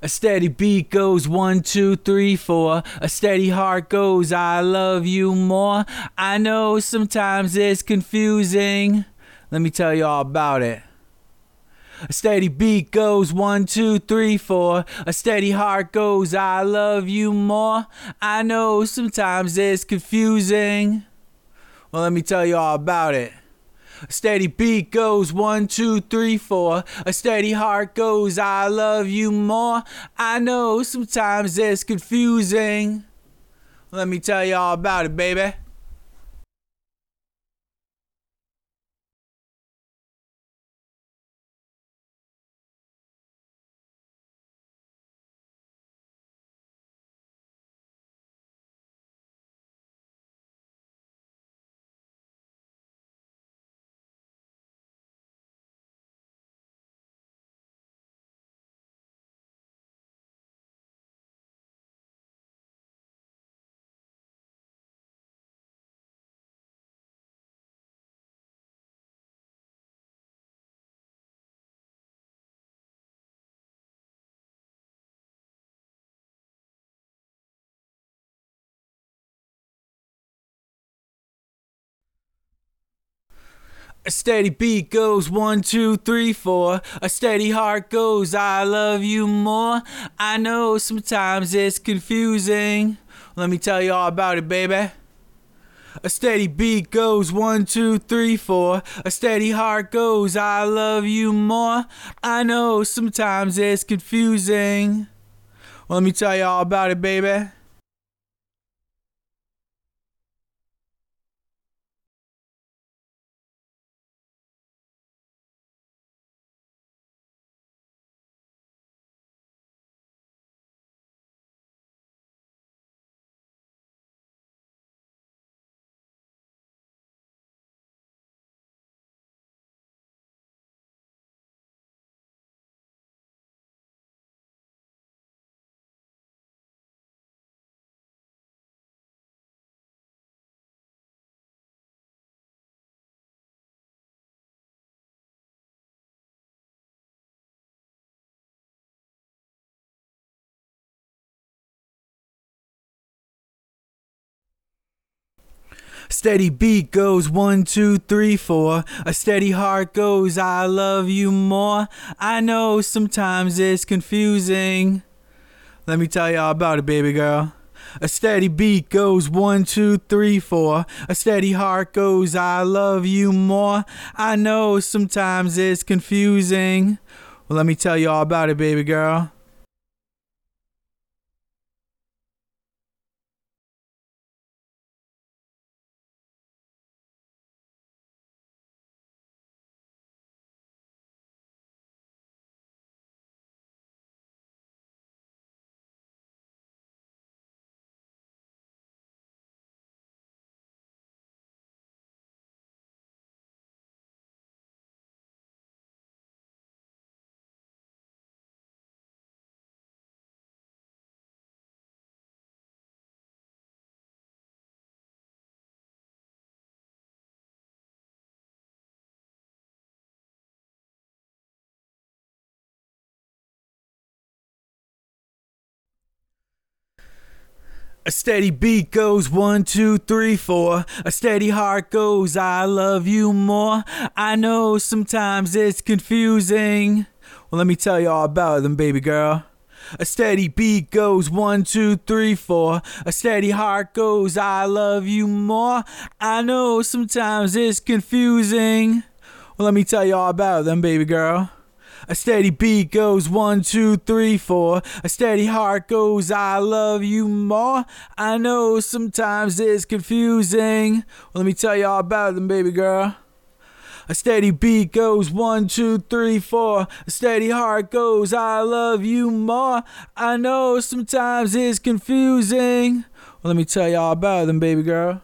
A steady beat goes one, two, three, four. A steady heart goes, I love you more. I know sometimes it's confusing. Let me tell you all about it. A steady beat goes one, two, three, four. A steady heart goes, I love you more. I know sometimes it's confusing. Well, let me tell you all about it. A steady beat goes one, two, three, four. A steady heart goes, I love you more. I know sometimes it's confusing. Let me tell you all about it, baby. A steady beat goes one, two, three, four. A steady heart goes, I love you more. I know sometimes it's confusing. Let me tell you all about it, baby. A steady beat goes one, two, three, four. A steady heart goes, I love you more. I know sometimes it's confusing. Let me tell you all about it, baby. Steady beat goes one, two, three, four. A steady heart goes, I love you more. I know sometimes it's confusing. Let me tell you all about it, baby girl. A steady beat goes one, two, three, four. A steady heart goes, I love you more. I know sometimes it's confusing. Well, let me tell you all about it, baby girl. A steady beat goes one, two, three, four. A steady heart goes, I love you more. I know sometimes it's confusing. Well, let me tell you all about them, baby girl. A steady beat goes one, two, three, four. A steady heart goes, I love you more. I know sometimes it's confusing. Well, let me tell you all about them, baby girl. A steady beat goes one, two, three, four. A steady heart goes, I love you more. I know sometimes it's confusing. Well, let me tell you all about them, baby girl. A steady beat goes one, two, three, four. A steady heart goes, I love you more. I know sometimes it's confusing. Well, let me tell you all about them, baby girl.